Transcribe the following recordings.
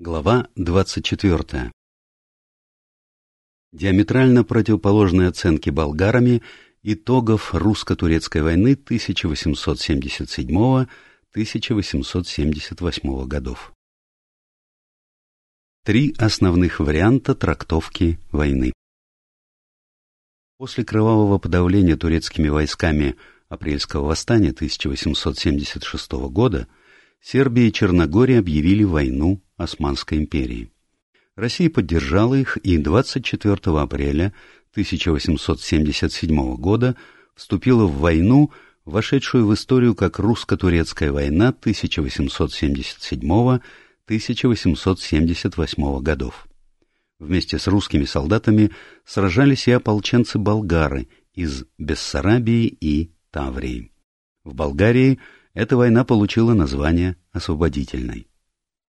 Глава 24. Диаметрально противоположные оценки болгарами итогов русско-турецкой войны 1877-1878 годов. Три основных варианта трактовки войны. После кровавого подавления турецкими войсками апрельского восстания 1876 года Сербия и Черногория объявили войну Османской империи. Россия поддержала их и 24 апреля 1877 года вступила в войну, вошедшую в историю как русско-турецкая война 1877-1878 годов. Вместе с русскими солдатами сражались и ополченцы-болгары из Бессарабии и Таврии. В Болгарии эта война получила название «освободительной».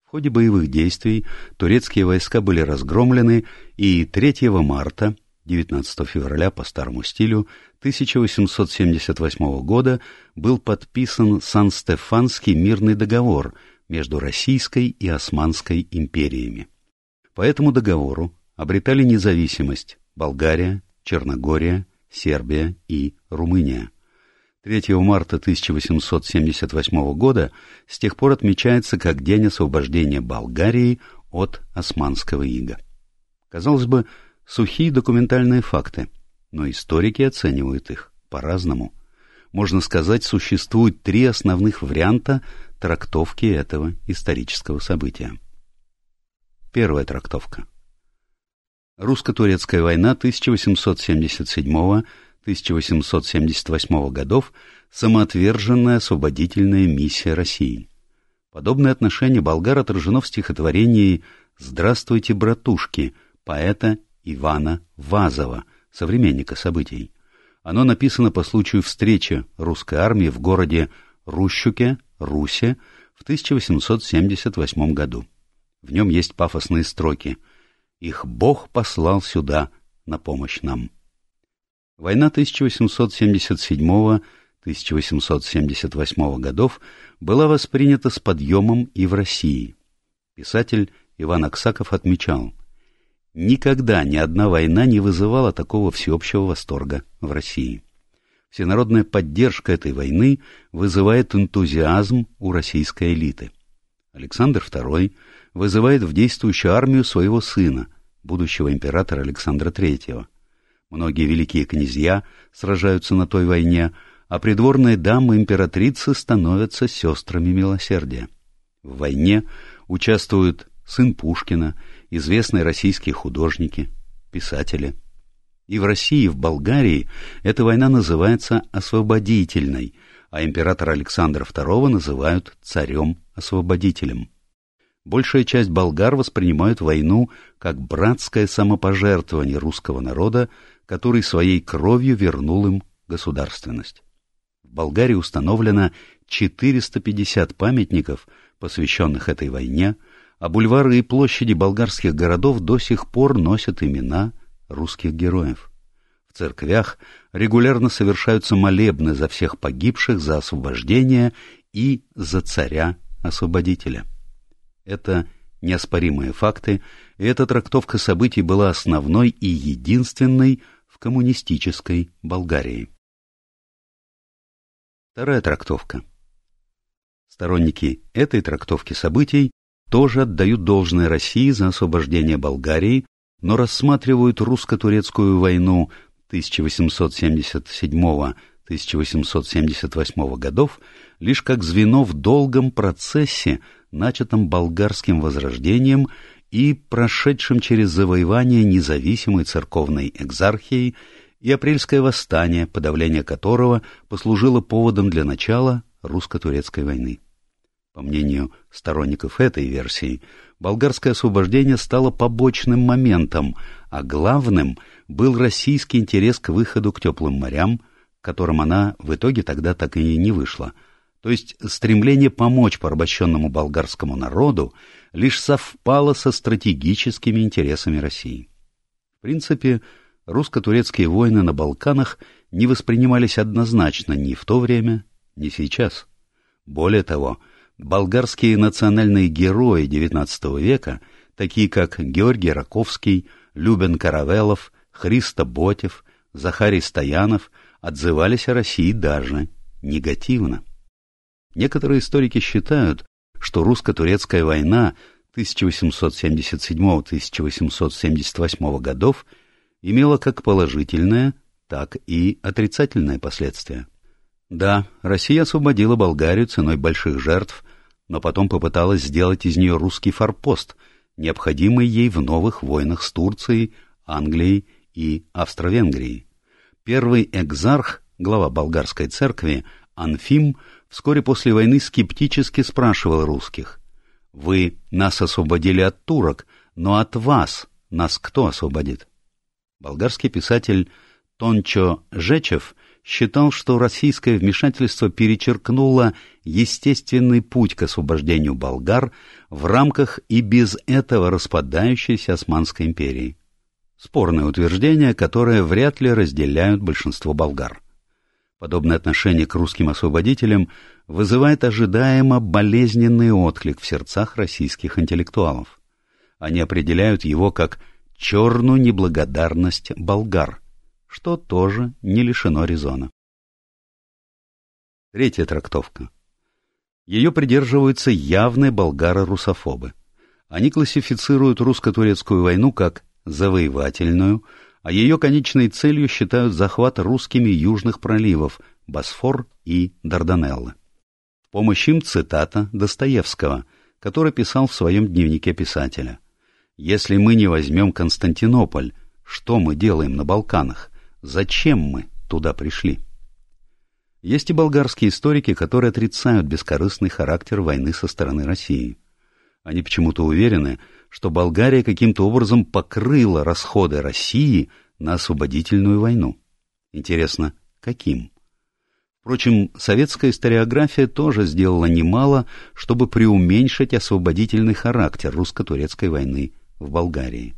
В ходе боевых действий турецкие войска были разгромлены, и 3 марта, 19 февраля по старому стилю, 1878 года был подписан Сан-Стефанский мирный договор между Российской и Османской империями. По этому договору обретали независимость Болгария, Черногория, Сербия и Румыния. 3 марта 1878 года с тех пор отмечается как День освобождения Болгарии от османского ига. Казалось бы, сухие документальные факты, но историки оценивают их по-разному. Можно сказать, существует три основных варианта трактовки этого исторического события. Первая трактовка. Русско-турецкая война 1877 1878 годов самоотверженная освободительная миссия России. Подобное отношение болгар отражено в стихотворении «Здравствуйте, братушки» поэта Ивана Вазова, современника событий. Оно написано по случаю встречи русской армии в городе Рущуке, Русе, в 1878 году. В нем есть пафосные строки «Их Бог послал сюда на помощь нам». Война 1877-1878 годов была воспринята с подъемом и в России. Писатель Иван Аксаков отмечал, «Никогда ни одна война не вызывала такого всеобщего восторга в России. Всенародная поддержка этой войны вызывает энтузиазм у российской элиты. Александр II вызывает в действующую армию своего сына, будущего императора Александра III. Многие великие князья сражаются на той войне, а придворные дамы императрицы становятся сестрами милосердия. В войне участвуют сын Пушкина, известные российские художники, писатели. И в России, и в Болгарии эта война называется освободительной, а императора Александра II называют царем-освободителем. Большая часть болгар воспринимают войну как братское самопожертвование русского народа который своей кровью вернул им государственность. В Болгарии установлено 450 памятников, посвященных этой войне, а бульвары и площади болгарских городов до сих пор носят имена русских героев. В церквях регулярно совершаются молебны за всех погибших за освобождение и за царя-освободителя. Это неоспоримые факты, и эта трактовка событий была основной и единственной, коммунистической Болгарии. Вторая трактовка. Сторонники этой трактовки событий тоже отдают должное России за освобождение Болгарии, но рассматривают русско-турецкую войну 1877-1878 годов лишь как звено в долгом процессе, начатом болгарским возрождением и прошедшим через завоевание независимой церковной экзархией и апрельское восстание, подавление которого послужило поводом для начала русско-турецкой войны. По мнению сторонников этой версии, болгарское освобождение стало побочным моментом, а главным был российский интерес к выходу к теплым морям, к которым она в итоге тогда так и не вышла – то есть стремление помочь порабощенному болгарскому народу, лишь совпало со стратегическими интересами России. В принципе, русско-турецкие войны на Балканах не воспринимались однозначно ни в то время, ни сейчас. Более того, болгарские национальные герои XIX века, такие как Георгий Раковский, Любен Каравелов, Христо Ботев, Захарий Стоянов, отзывались о России даже негативно. Некоторые историки считают, что русско-турецкая война 1877-1878 годов имела как положительное, так и отрицательное последствия. Да, Россия освободила Болгарию ценой больших жертв, но потом попыталась сделать из нее русский форпост, необходимый ей в новых войнах с Турцией, Англией и Австро-Венгрией. Первый экзарх, глава болгарской церкви, Анфим, вскоре после войны скептически спрашивал русских. «Вы нас освободили от турок, но от вас нас кто освободит?» Болгарский писатель Тончо Жечев считал, что российское вмешательство перечеркнуло естественный путь к освобождению болгар в рамках и без этого распадающейся Османской империи. Спорное утверждение, которое вряд ли разделяют большинство болгар. Подобное отношение к русским освободителям вызывает ожидаемо болезненный отклик в сердцах российских интеллектуалов. Они определяют его как «черную неблагодарность болгар», что тоже не лишено резона. Третья трактовка. Ее придерживаются явные болгары-русофобы. Они классифицируют русско-турецкую войну как завоевательную, а ее конечной целью считают захват русскими южных проливов Босфор и Дарданеллы. В помощь им цитата Достоевского, который писал в своем дневнике писателя. «Если мы не возьмем Константинополь, что мы делаем на Балканах? Зачем мы туда пришли?» Есть и болгарские историки, которые отрицают бескорыстный характер войны со стороны России. Они почему-то уверены, что Болгария каким-то образом покрыла расходы России на освободительную войну. Интересно, каким? Впрочем, советская историография тоже сделала немало, чтобы преуменьшить освободительный характер русско-турецкой войны в Болгарии.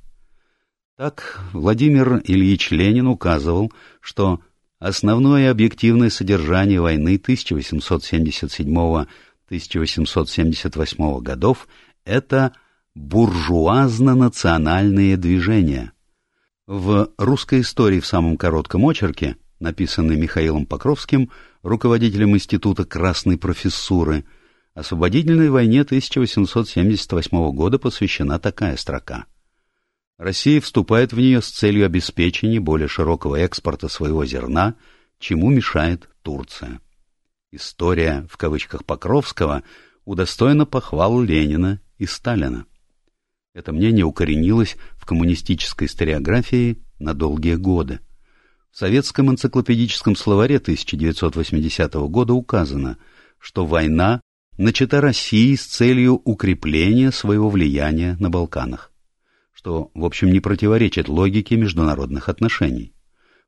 Так, Владимир Ильич Ленин указывал, что основное объективное содержание войны 1877-1878 годов – это буржуазно-национальные движения. В «Русской истории» в самом коротком очерке, написанной Михаилом Покровским, руководителем Института Красной Профессуры, освободительной войне 1878 года посвящена такая строка. Россия вступает в нее с целью обеспечения более широкого экспорта своего зерна, чему мешает Турция. История, в кавычках Покровского, удостоена похвал Ленина и Сталина. Это мнение укоренилось в коммунистической историографии на долгие годы. В советском энциклопедическом словаре 1980 года указано, что война начата Россией с целью укрепления своего влияния на Балканах, что, в общем, не противоречит логике международных отношений.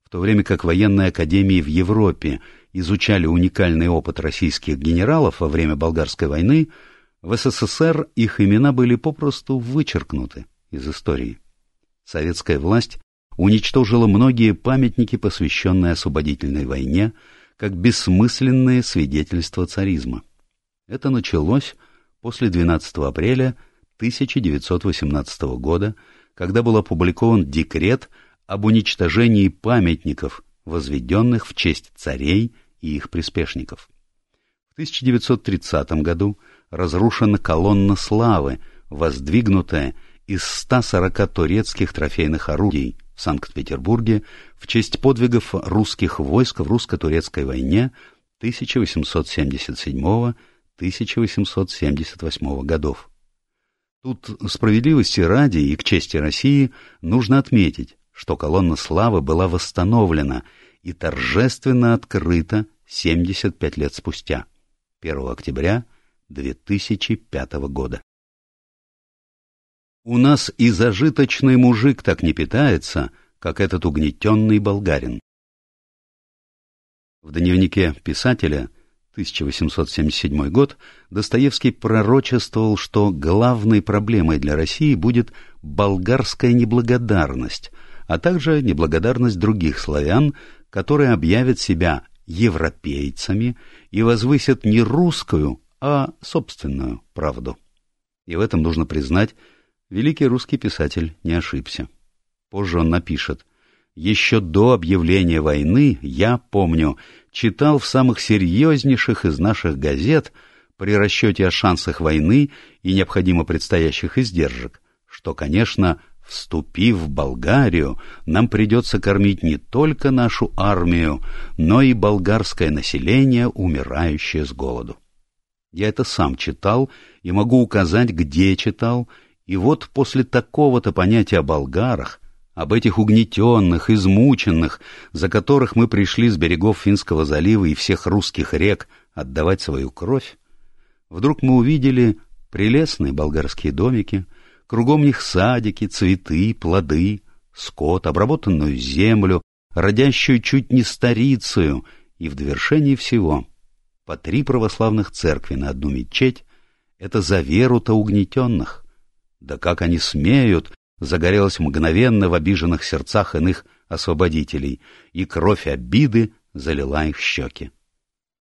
В то время как военные академии в Европе изучали уникальный опыт российских генералов во время Болгарской войны, в СССР их имена были попросту вычеркнуты из истории. Советская власть уничтожила многие памятники, посвященные освободительной войне, как бессмысленные свидетельства царизма. Это началось после 12 апреля 1918 года, когда был опубликован декрет об уничтожении памятников, возведенных в честь царей и их приспешников. В 1930 году разрушена колонна славы, воздвигнутая из 140 турецких трофейных орудий в Санкт-Петербурге в честь подвигов русских войск в русско-турецкой войне 1877-1878 годов. Тут справедливости ради и к чести России нужно отметить, что колонна славы была восстановлена и торжественно открыта 75 лет спустя, 1 октября 2005 года. У нас и зажиточный мужик так не питается, как этот угнетенный болгарин. В дневнике писателя 1877 год Достоевский пророчествовал, что главной проблемой для России будет болгарская неблагодарность, а также неблагодарность других славян, которые объявят себя европейцами и возвысят не русскую, а собственную правду. И в этом нужно признать, великий русский писатель не ошибся. Позже он напишет «Еще до объявления войны, я, помню, читал в самых серьезнейших из наших газет при расчете о шансах войны и необходимо предстоящих издержек, что, конечно, Вступив в Болгарию, нам придется кормить не только нашу армию, но и болгарское население, умирающее с голоду. Я это сам читал и могу указать, где читал, и вот после такого-то понятия о болгарах, об этих угнетенных, измученных, за которых мы пришли с берегов Финского залива и всех русских рек отдавать свою кровь, вдруг мы увидели прелестные болгарские домики — Кругом них садики, цветы, плоды, скот, обработанную землю, родящую чуть не старицею, и в довершении всего по три православных церкви на одну мечеть — это за веру-то угнетенных. Да как они смеют, загорелось мгновенно в обиженных сердцах иных освободителей, и кровь обиды залила их щеки.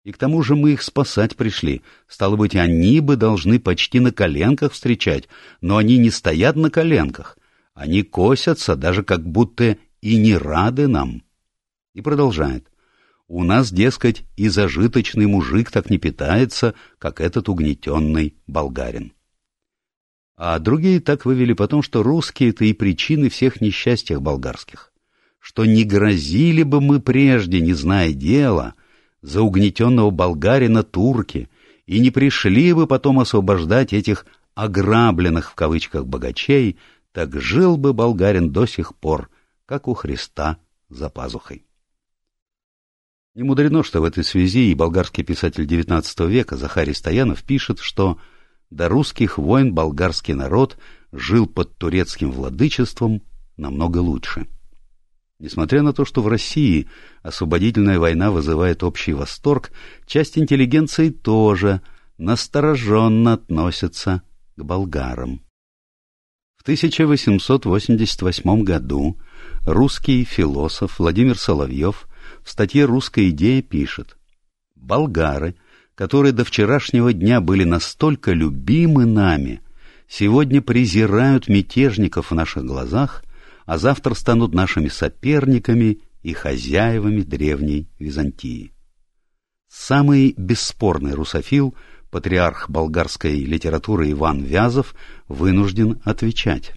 И к тому же мы их спасать пришли. Стало быть, они бы должны почти на коленках встречать, но они не стоят на коленках. Они косятся, даже как будто и не рады нам. И продолжает. У нас, дескать, и зажиточный мужик так не питается, как этот угнетенный болгарин. А другие так вывели потом, что русские — это и причины всех несчастьев болгарских. Что не грозили бы мы прежде, не зная дела — за угнетенного болгарина турки и не пришли бы потом освобождать этих «ограбленных» в кавычках богачей, так жил бы болгарин до сих пор, как у Христа за пазухой. Не мудрено, что в этой связи и болгарский писатель XIX века Захарий Стоянов пишет, что до русских войн болгарский народ жил под турецким владычеством намного лучше. Несмотря на то, что в России освободительная война вызывает общий восторг, часть интеллигенции тоже настороженно относится к болгарам. В 1888 году русский философ Владимир Соловьев в статье «Русская идея» пишет «Болгары, которые до вчерашнего дня были настолько любимы нами, сегодня презирают мятежников в наших глазах а завтра станут нашими соперниками и хозяевами древней Византии. Самый бесспорный русофил, патриарх болгарской литературы Иван Вязов, вынужден отвечать.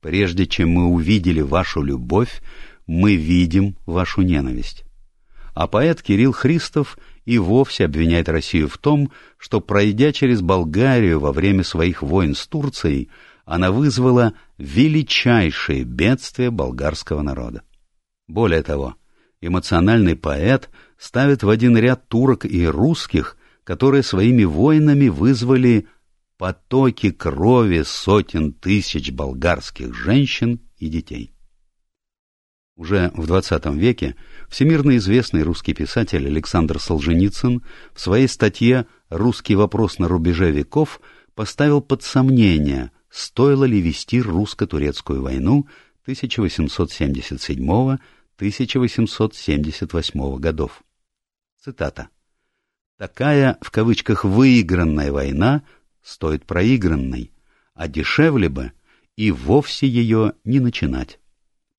«Прежде чем мы увидели вашу любовь, мы видим вашу ненависть». А поэт Кирилл Христов и вовсе обвиняет Россию в том, что, пройдя через Болгарию во время своих войн с Турцией, она вызвала величайшее бедствие болгарского народа. Более того, эмоциональный поэт ставит в один ряд турок и русских, которые своими войнами вызвали потоки крови сотен тысяч болгарских женщин и детей. Уже в XX веке всемирно известный русский писатель Александр Солженицын в своей статье «Русский вопрос на рубеже веков» поставил под сомнение – стоило ли вести русско-турецкую войну 1877-1878 годов. Цитата. «Такая, в кавычках, выигранная война стоит проигранной, а дешевле бы и вовсе ее не начинать.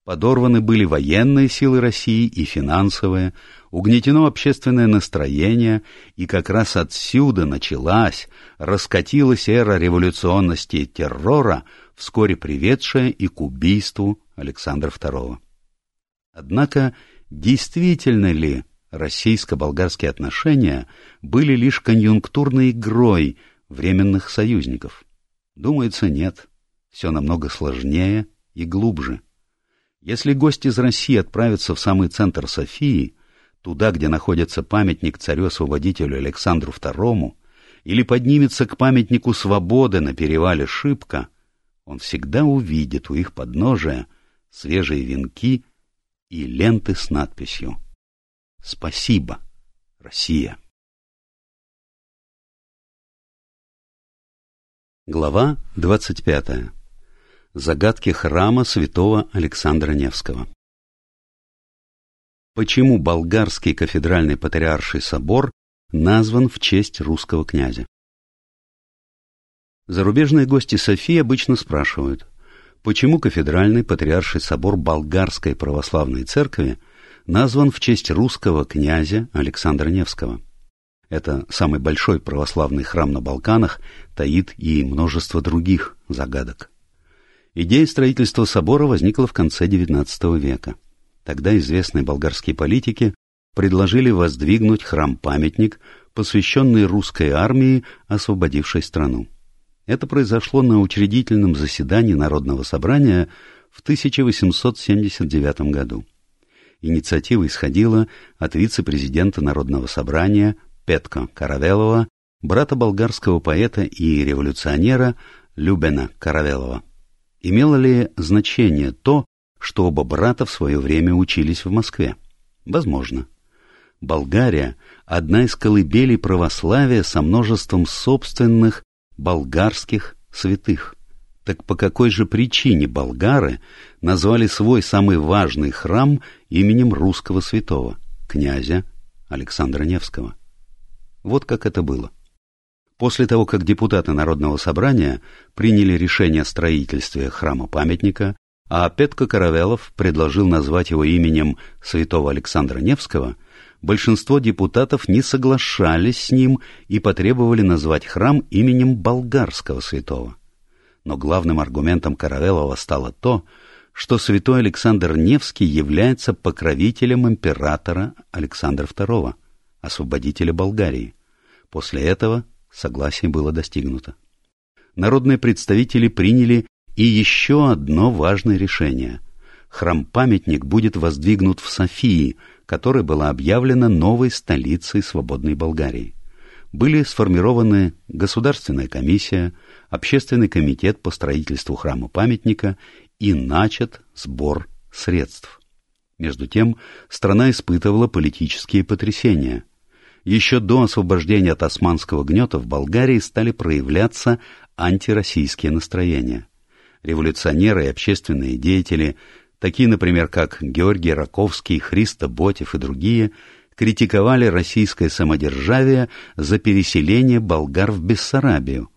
Подорваны были военные силы России и финансовые, угнетено общественное настроение, и как раз отсюда началась, раскатилась эра революционности и террора, вскоре приведшая и к убийству Александра II. Однако, действительно ли российско-болгарские отношения были лишь конъюнктурной игрой временных союзников? Думается, нет. Все намного сложнее и глубже. Если гость из России отправится в самый центр Софии, туда, где находится памятник царю-освободителю Александру II, или поднимется к памятнику свободы на перевале Шипка, он всегда увидит у их подножия свежие венки и ленты с надписью «Спасибо, Россия». Глава двадцать пятая. Загадки храма святого Александра Невского. Почему болгарский кафедральный патриарший собор назван в честь русского князя? Зарубежные гости Софии обычно спрашивают, почему кафедральный патриарший собор Болгарской православной церкви назван в честь русского князя Александра Невского. Это самый большой православный храм на Балканах, таит и множество других загадок. Идея строительства собора возникла в конце XIX века. Тогда известные болгарские политики предложили воздвигнуть храм-памятник, посвященный русской армии, освободившей страну. Это произошло на учредительном заседании Народного собрания в 1879 году. Инициатива исходила от вице-президента Народного собрания Петко Каравелова, брата болгарского поэта и революционера Любена Каравелова. Имело ли значение то, что оба брата в свое время учились в Москве? Возможно. Болгария – одна из колыбелей православия со множеством собственных болгарских святых. Так по какой же причине болгары назвали свой самый важный храм именем русского святого, князя Александра Невского? Вот как это было. После того, как депутаты Народного собрания приняли решение о строительстве храма-памятника, а Петко Каравелов предложил назвать его именем святого Александра Невского, большинство депутатов не соглашались с ним и потребовали назвать храм именем болгарского святого. Но главным аргументом Каравелова стало то, что святой Александр Невский является покровителем императора Александра II, освободителя Болгарии. После этого согласие было достигнуто. Народные представители приняли и еще одно важное решение. Храм-памятник будет воздвигнут в Софии, которая была объявлена новой столицей свободной Болгарии. Были сформированы Государственная комиссия, Общественный комитет по строительству храма-памятника и начат сбор средств. Между тем, страна испытывала политические потрясения. Еще до освобождения от османского гнета в Болгарии стали проявляться антироссийские настроения. Революционеры и общественные деятели, такие, например, как Георгий Раковский, Христо Ботев и другие, критиковали российское самодержавие за переселение болгар в Бессарабию.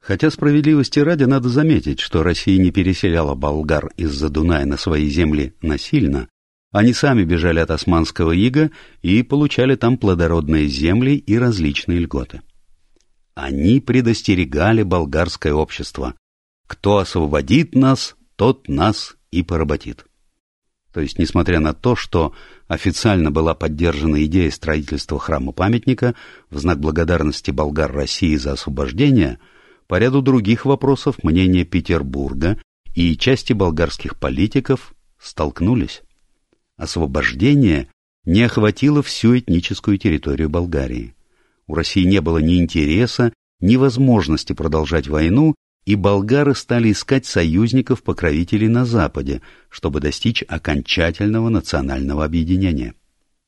Хотя справедливости ради надо заметить, что Россия не переселяла болгар из-за Дуная на свои земли насильно, они сами бежали от османского ига и получали там плодородные земли и различные льготы. Они предостерегали болгарское общество. Кто освободит нас, тот нас и поработит. То есть, несмотря на то, что официально была поддержана идея строительства храма-памятника в знак благодарности болгар России за освобождение, по ряду других вопросов мнения Петербурга и части болгарских политиков столкнулись освобождение не охватило всю этническую территорию Болгарии. У России не было ни интереса, ни возможности продолжать войну, и болгары стали искать союзников-покровителей на Западе, чтобы достичь окончательного национального объединения.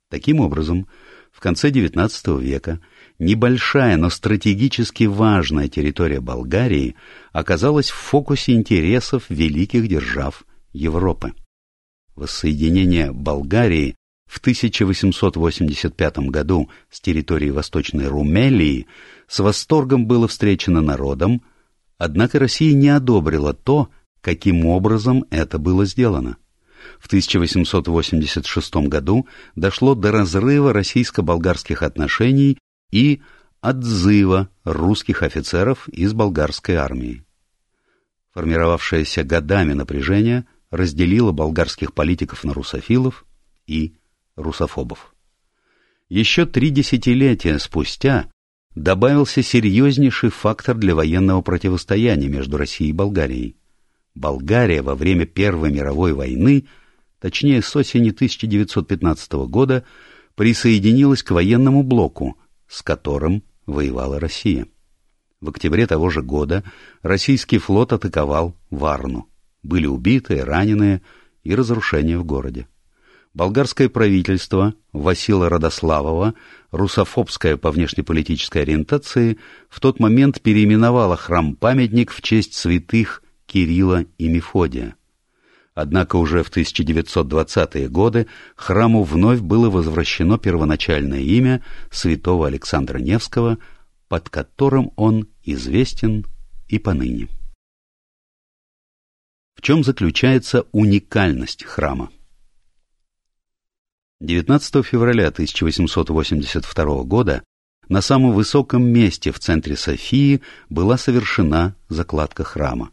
Таким образом, в конце XIX века небольшая, но стратегически важная территория Болгарии оказалась в фокусе интересов великих держав Европы воссоединение Болгарии в 1885 году с территории Восточной Румелии с восторгом было встречено народом, однако Россия не одобрила то, каким образом это было сделано. В 1886 году дошло до разрыва российско-болгарских отношений и отзыва русских офицеров из болгарской армии. Формировавшееся годами напряжение – разделила болгарских политиков на русофилов и русофобов. Еще три десятилетия спустя добавился серьезнейший фактор для военного противостояния между Россией и Болгарией. Болгария во время Первой мировой войны, точнее с осени 1915 года, присоединилась к военному блоку, с которым воевала Россия. В октябре того же года российский флот атаковал Варну. Были убитые, раненые и разрушения в городе. Болгарское правительство Васила Родославова, русофобское по внешнеполитической ориентации, в тот момент переименовало храм-памятник в честь святых Кирилла и Мефодия. Однако уже в 1920-е годы храму вновь было возвращено первоначальное имя святого Александра Невского, под которым он известен и поныне. В чем заключается уникальность храма? 19 февраля 1882 года на самом высоком месте в центре Софии была совершена закладка храма.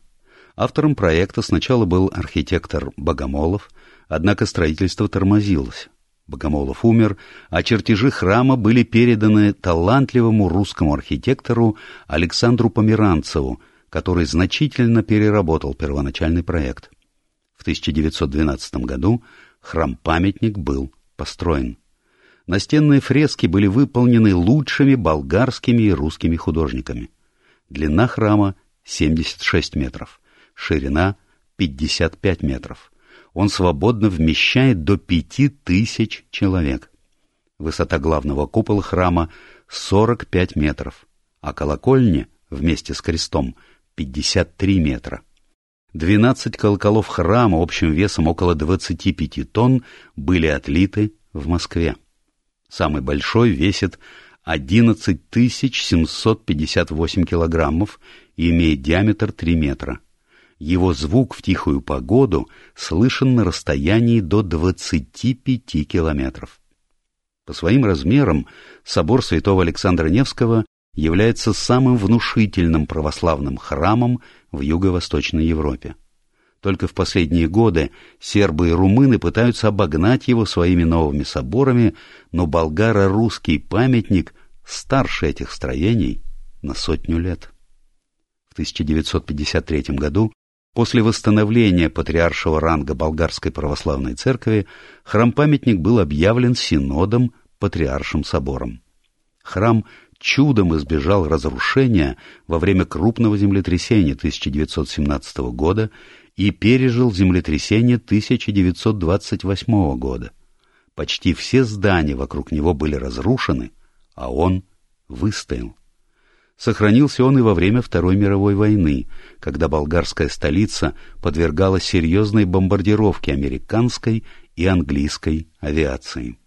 Автором проекта сначала был архитектор Богомолов, однако строительство тормозилось. Богомолов умер, а чертежи храма были переданы талантливому русскому архитектору Александру Померанцеву, который значительно переработал первоначальный проект. В 1912 году храм-памятник был построен. Настенные фрески были выполнены лучшими болгарскими и русскими художниками. Длина храма 76 метров, ширина 55 метров. Он свободно вмещает до 5000 человек. Высота главного купола храма 45 метров, а колокольня вместе с крестом 53 метра. 12 колоколов храма общим весом около 25 тонн были отлиты в Москве. Самый большой весит 11 758 килограммов и имеет диаметр 3 метра. Его звук в тихую погоду слышен на расстоянии до 25 километров. По своим размерам собор святого Александра Невского является самым внушительным православным храмом в Юго-Восточной Европе. Только в последние годы сербы и румыны пытаются обогнать его своими новыми соборами, но болгаро-русский памятник старше этих строений на сотню лет. В 1953 году, после восстановления патриаршего ранга Болгарской православной церкви, храм-памятник был объявлен синодом Патриаршим собором. Храм чудом избежал разрушения во время крупного землетрясения 1917 года и пережил землетрясение 1928 года. Почти все здания вокруг него были разрушены, а он выстоял. Сохранился он и во время Второй мировой войны, когда болгарская столица подвергалась серьезной бомбардировке американской и английской авиации.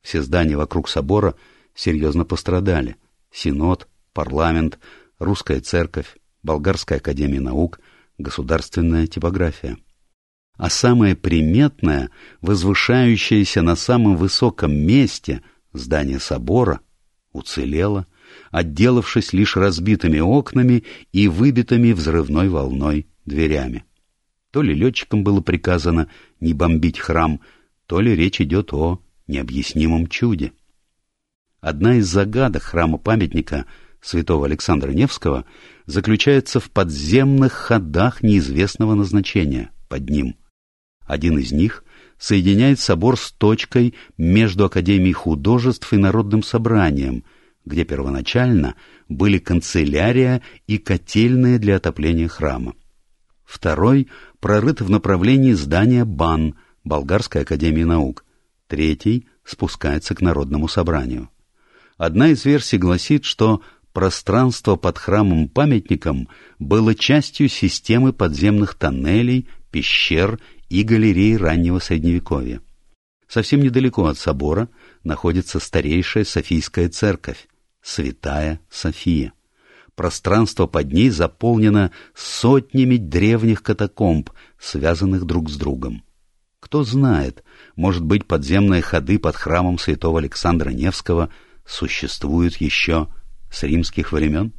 Все здания вокруг собора серьезно пострадали. Синод, парламент, русская церковь, Болгарская академия наук, государственная типография. А самое приметное, возвышающееся на самом высоком месте здание собора, уцелело, отделавшись лишь разбитыми окнами и выбитыми взрывной волной дверями. То ли летчикам было приказано не бомбить храм, то ли речь идет о необъяснимом чуде. Одна из загадок храма-памятника святого Александра Невского заключается в подземных ходах неизвестного назначения под ним. Один из них соединяет собор с точкой между Академией художеств и Народным собранием, где первоначально были канцелярия и котельная для отопления храма. Второй прорыт в направлении здания БАН, Болгарской академии наук. Третий спускается к Народному собранию. Одна из версий гласит, что пространство под храмом-памятником было частью системы подземных тоннелей, пещер и галерей раннего Средневековья. Совсем недалеко от собора находится старейшая Софийская церковь, Святая София. Пространство под ней заполнено сотнями древних катакомб, связанных друг с другом. Кто знает, может быть, подземные ходы под храмом святого Александра Невского существуют еще с римских времен?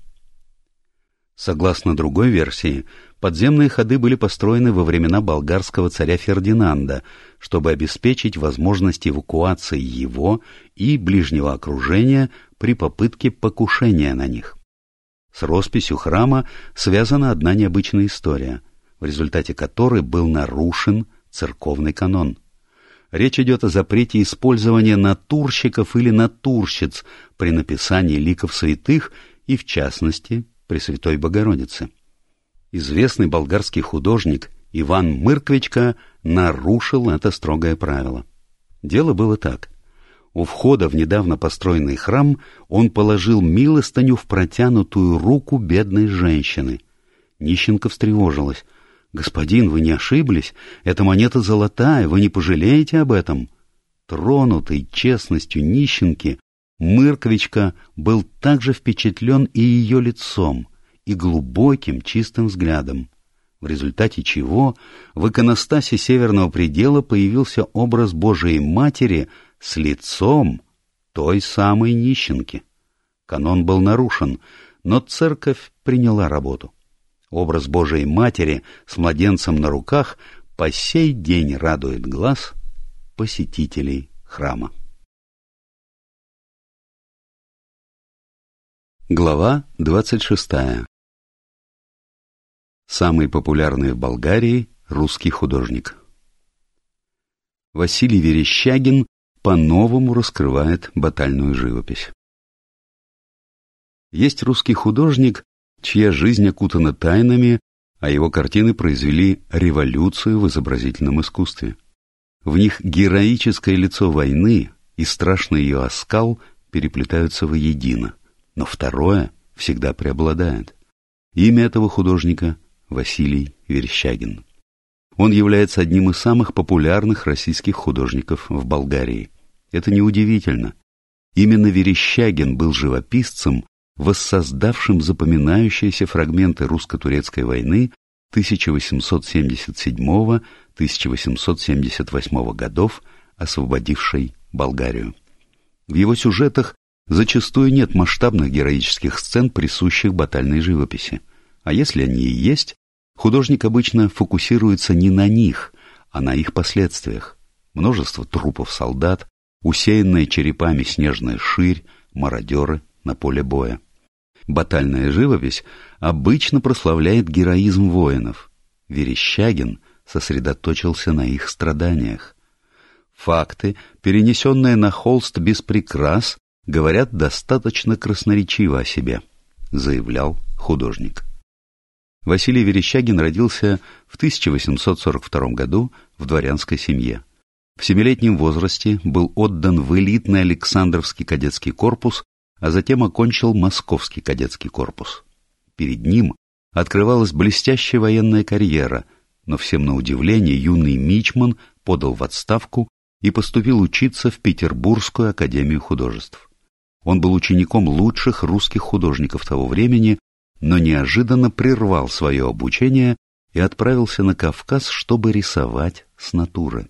Согласно другой версии, подземные ходы были построены во времена болгарского царя Фердинанда, чтобы обеспечить возможность эвакуации его и ближнего окружения при попытке покушения на них. С росписью храма связана одна необычная история, в результате которой был нарушен церковный канон. Речь идет о запрете использования натурщиков или натурщиц при написании ликов святых и, в частности, Пресвятой Богородицы. Известный болгарский художник Иван Мырквичка нарушил это строгое правило. Дело было так. У входа в недавно построенный храм он положил милостыню в протянутую руку бедной женщины. Нищенка встревожилась. «Господин, вы не ошиблись? Эта монета золотая, вы не пожалеете об этом?» Тронутый честностью нищенки, Мырковичка был также впечатлен и ее лицом, и глубоким чистым взглядом, в результате чего в иконостасе Северного предела появился образ Божией Матери с лицом той самой нищенки. Канон был нарушен, но церковь приняла работу. Образ Божией Матери с младенцем на руках по сей день радует глаз посетителей храма. Глава 26. Самый популярный в Болгарии русский художник. Василий Верещагин по-новому раскрывает батальную живопись. Есть русский художник, чья жизнь окутана тайнами, а его картины произвели революцию в изобразительном искусстве. В них героическое лицо войны и страшный ее оскал переплетаются воедино, но второе всегда преобладает. Имя этого художника – Василий Верещагин. Он является одним из самых популярных российских художников в Болгарии. Это неудивительно. Именно Верещагин был живописцем, воссоздавшим запоминающиеся фрагменты русско-турецкой войны 1877-1878 годов, освободившей Болгарию. В его сюжетах зачастую нет масштабных героических сцен, присущих батальной живописи. А если они и есть, художник обычно фокусируется не на них, а на их последствиях. Множество трупов солдат, усеянная черепами снежная ширь, мародеры на поле боя. Батальная живопись обычно прославляет героизм воинов. Верещагин сосредоточился на их страданиях. Факты, перенесенные на холст без прикрас, говорят достаточно красноречиво о себе, заявлял художник. Василий Верещагин родился в 1842 году в дворянской семье. В семилетнем возрасте был отдан в элитный Александровский кадетский корпус а затем окончил Московский кадетский корпус. Перед ним открывалась блестящая военная карьера, но всем на удивление юный Мичман подал в отставку и поступил учиться в Петербургскую академию художеств. Он был учеником лучших русских художников того времени, но неожиданно прервал свое обучение и отправился на Кавказ, чтобы рисовать с натуры.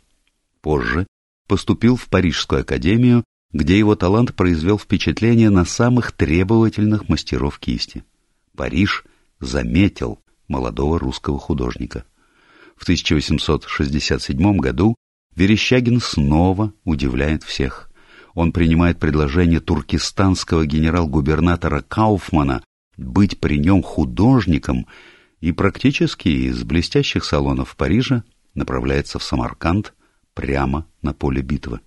Позже поступил в Парижскую академию где его талант произвел впечатление на самых требовательных мастеров кисти. Париж заметил молодого русского художника. В 1867 году Верещагин снова удивляет всех. Он принимает предложение туркестанского генерал-губернатора Кауфмана быть при нем художником и практически из блестящих салонов Парижа направляется в Самарканд прямо на поле битвы.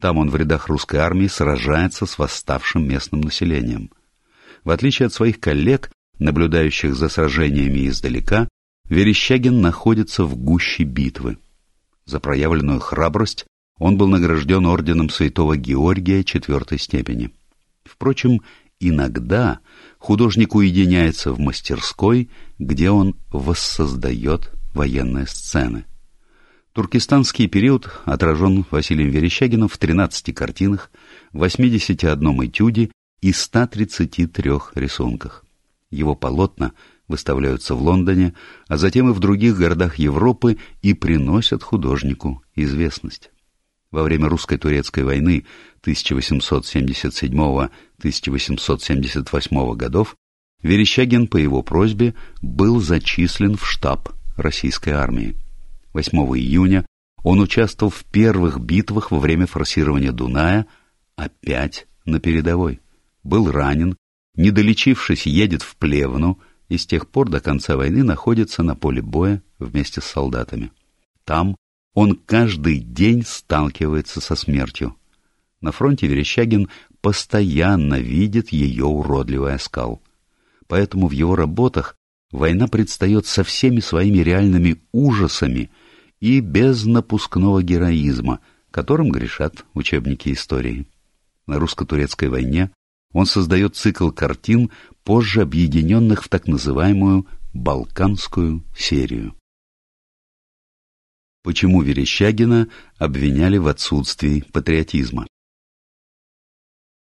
Там он в рядах русской армии сражается с восставшим местным населением. В отличие от своих коллег, наблюдающих за сражениями издалека, Верещагин находится в гуще битвы. За проявленную храбрость он был награжден орденом святого Георгия четвертой степени. Впрочем, иногда художник уединяется в мастерской, где он воссоздает военные сцены. Туркестанский период отражен Василием Верещагиным в 13 картинах, 81 этюде и 133 рисунках. Его полотна выставляются в Лондоне, а затем и в других городах Европы и приносят художнику известность. Во время русско-турецкой войны 1877-1878 годов Верещагин по его просьбе был зачислен в штаб российской армии. 8 июня он участвовал в первых битвах во время форсирования Дуная, опять на передовой. Был ранен, не долечившись, едет в Плевну и с тех пор до конца войны находится на поле боя вместе с солдатами. Там он каждый день сталкивается со смертью. На фронте Верещагин постоянно видит ее уродливый оскал. Поэтому в его работах война предстает со всеми своими реальными ужасами и без напускного героизма, которым грешат учебники истории. На русско-турецкой войне он создает цикл картин, позже объединенных в так называемую «Балканскую серию». Почему Верещагина обвиняли в отсутствии патриотизма?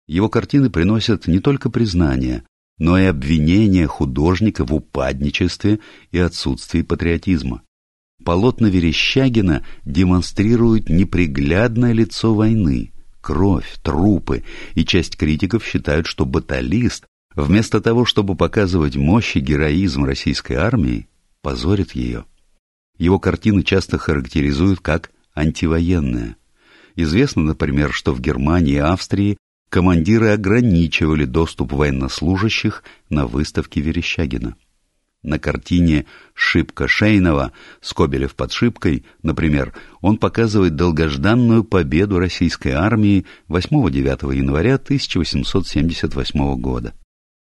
Его картины приносят не только признание, но и обвинение художника в упадничестве и отсутствии патриотизма. Полотна Верещагина демонстрируют неприглядное лицо войны, кровь, трупы, и часть критиков считают, что баталист, вместо того, чтобы показывать мощь и героизм российской армии, позорит ее. Его картины часто характеризуют как антивоенные. Известно, например, что в Германии и Австрии командиры ограничивали доступ военнослужащих на выставки Верещагина. На картине «Шибка Шейнова» Скобелев под шибкой, например, он показывает долгожданную победу российской армии 8-9 января 1878 года.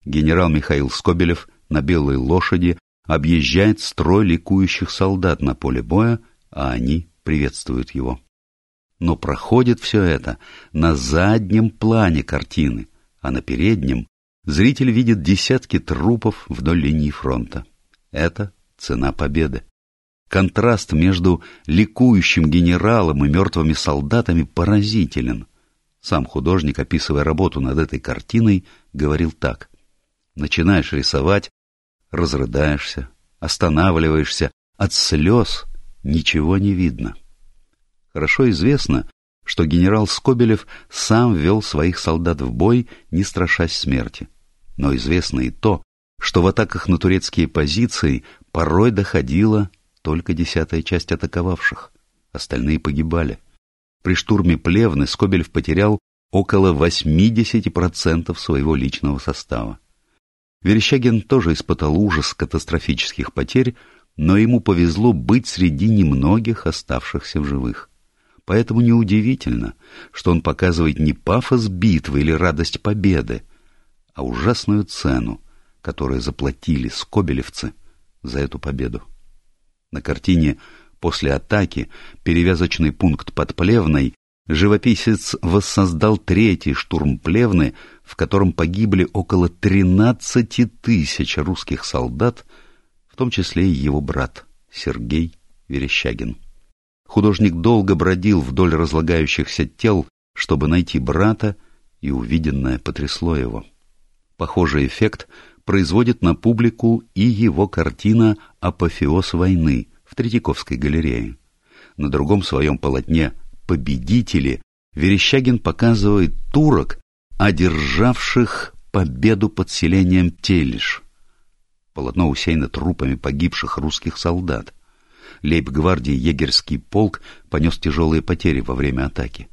Генерал Михаил Скобелев на белой лошади объезжает строй ликующих солдат на поле боя, а они приветствуют его. Но проходит все это на заднем плане картины, а на переднем Зритель видит десятки трупов вдоль линии фронта. Это цена победы. Контраст между ликующим генералом и мертвыми солдатами поразителен. Сам художник, описывая работу над этой картиной, говорил так. Начинаешь рисовать, разрыдаешься, останавливаешься, от слез ничего не видно. Хорошо известно, что генерал Скобелев сам вел своих солдат в бой, не страшась смерти. Но известно и то, что в атаках на турецкие позиции порой доходила только десятая часть атаковавших. Остальные погибали. При штурме Плевны Скобелев потерял около 80% своего личного состава. Верещагин тоже испытал ужас катастрофических потерь, но ему повезло быть среди немногих оставшихся в живых. Поэтому неудивительно, что он показывает не пафос битвы или радость победы, а ужасную цену, которую заплатили скобелевцы за эту победу. На картине «После атаки» перевязочный пункт под Плевной живописец воссоздал третий штурм Плевны, в котором погибли около 13 тысяч русских солдат, в том числе и его брат Сергей Верещагин. Художник долго бродил вдоль разлагающихся тел, чтобы найти брата, и увиденное потрясло его. Похожий эффект производит на публику и его картина «Апофеоз войны» в Третьяковской галерее. На другом своем полотне «Победители» Верещагин показывает турок, одержавших победу под селением Телиш. Полотно усеяно трупами погибших русских солдат лейб-гвардии егерский полк понес тяжелые потери во время атаки.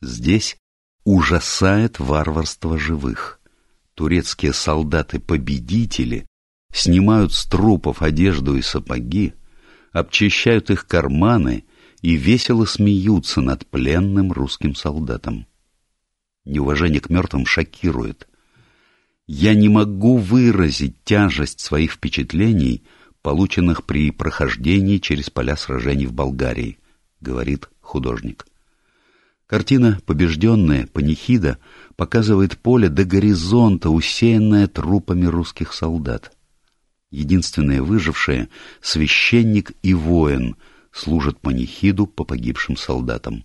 Здесь ужасает варварство живых. Турецкие солдаты-победители снимают с трупов одежду и сапоги, обчищают их карманы и весело смеются над пленным русским солдатом. Неуважение к мертвым шокирует. Я не могу выразить тяжесть своих впечатлений — полученных при прохождении через поля сражений в Болгарии, говорит художник. Картина «Побежденная» панихида показывает поле до горизонта, усеянное трупами русских солдат. Единственные выжившие — священник и воин — служат панихиду по погибшим солдатам.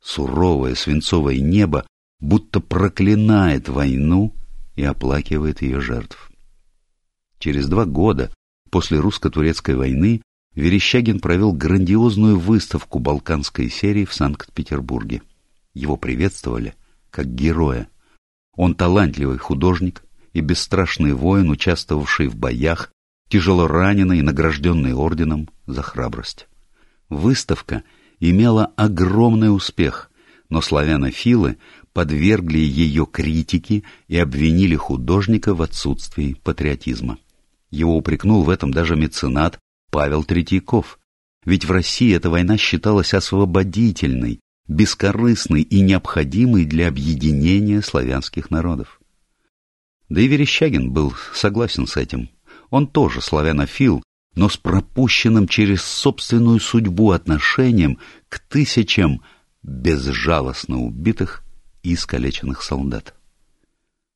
Суровое свинцовое небо будто проклинает войну и оплакивает ее жертв. Через два года После русско-турецкой войны Верещагин провел грандиозную выставку балканской серии в Санкт-Петербурге. Его приветствовали как героя. Он талантливый художник и бесстрашный воин, участвовавший в боях, тяжело раненый и награжденный орденом за храбрость. Выставка имела огромный успех, но славянофилы подвергли ее критике и обвинили художника в отсутствии патриотизма. Его упрекнул в этом даже меценат Павел Третьяков. Ведь в России эта война считалась освободительной, бескорыстной и необходимой для объединения славянских народов. Да и Верещагин был согласен с этим. Он тоже славянофил, но с пропущенным через собственную судьбу отношением к тысячам безжалостно убитых и искалеченных солдат.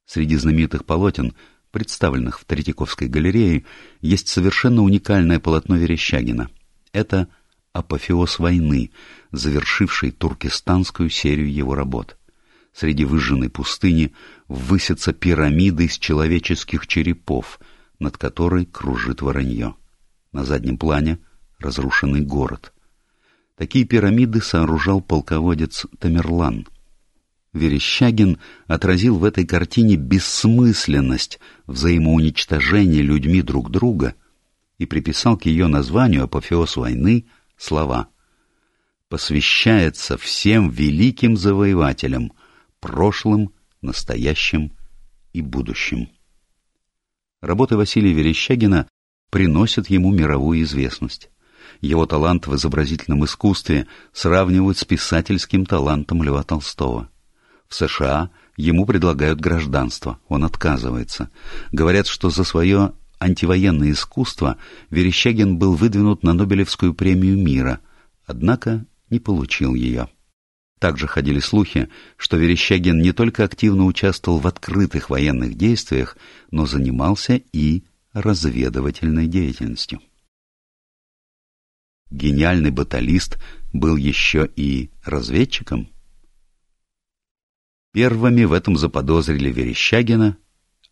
Среди знаменитых полотен представленных в Третьяковской галерее, есть совершенно уникальное полотно Верещагина. Это «Апофеоз войны», завершивший туркестанскую серию его работ. Среди выжженной пустыни высятся пирамиды из человеческих черепов, над которой кружит воронье. На заднем плане разрушенный город. Такие пирамиды сооружал полководец Тамерлан. Верещагин отразил в этой картине бессмысленность взаимоуничтожения людьми друг друга и приписал к ее названию апофеоз войны слова «посвящается всем великим завоевателям, прошлым, настоящим и будущим». Работы Василия Верещагина приносят ему мировую известность. Его талант в изобразительном искусстве сравнивают с писательским талантом Льва Толстого. В США ему предлагают гражданство, он отказывается. Говорят, что за свое антивоенное искусство Верещагин был выдвинут на Нобелевскую премию мира, однако не получил ее. Также ходили слухи, что Верещагин не только активно участвовал в открытых военных действиях, но занимался и разведывательной деятельностью. Гениальный баталист был еще и разведчиком. Первыми в этом заподозрили Верещагина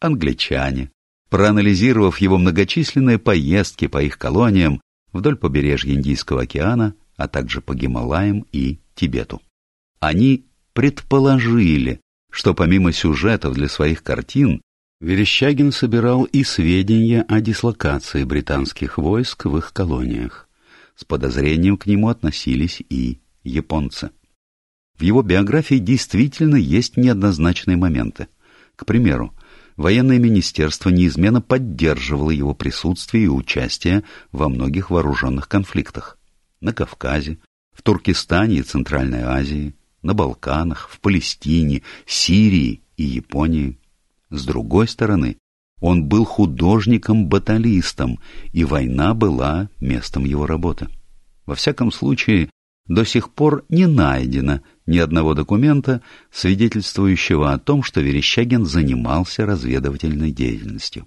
англичане, проанализировав его многочисленные поездки по их колониям вдоль побережья Индийского океана, а также по Гималаям и Тибету. Они предположили, что помимо сюжетов для своих картин, Верещагин собирал и сведения о дислокации британских войск в их колониях. С подозрением к нему относились и японцы. В его биографии действительно есть неоднозначные моменты. К примеру, военное министерство неизменно поддерживало его присутствие и участие во многих вооруженных конфликтах. На Кавказе, в Туркестане и Центральной Азии, на Балканах, в Палестине, Сирии и Японии. С другой стороны, он был художником-баталистом, и война была местом его работы. Во всяком случае, до сих пор не найдено ни одного документа, свидетельствующего о том, что Верещагин занимался разведывательной деятельностью.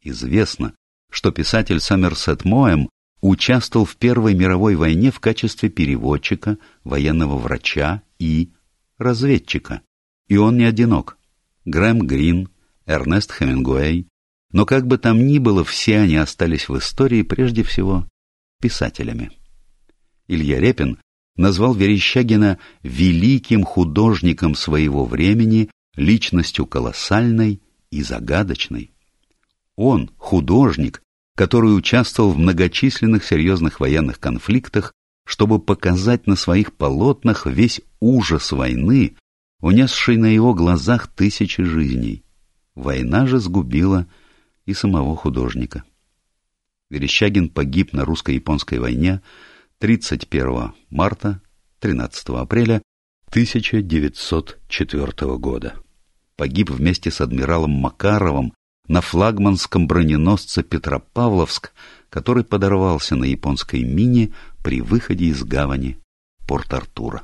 Известно, что писатель Сомерсет Моэм участвовал в Первой мировой войне в качестве переводчика, военного врача и разведчика. И он не одинок. Грэм Грин, Эрнест Хемингуэй. Но как бы там ни было, все они остались в истории прежде всего писателями. Илья Репин назвал Верещагина великим художником своего времени, личностью колоссальной и загадочной. Он, художник, который участвовал в многочисленных серьезных военных конфликтах, чтобы показать на своих полотнах весь ужас войны, унесший на его глазах тысячи жизней. Война же сгубила и самого художника. Верещагин погиб на русско-японской войне 31 марта 13 апреля 1904 года. Погиб вместе с адмиралом Макаровым на флагманском броненосце Петропавловск, который подорвался на японской мине при выходе из гавани Порт-Артура.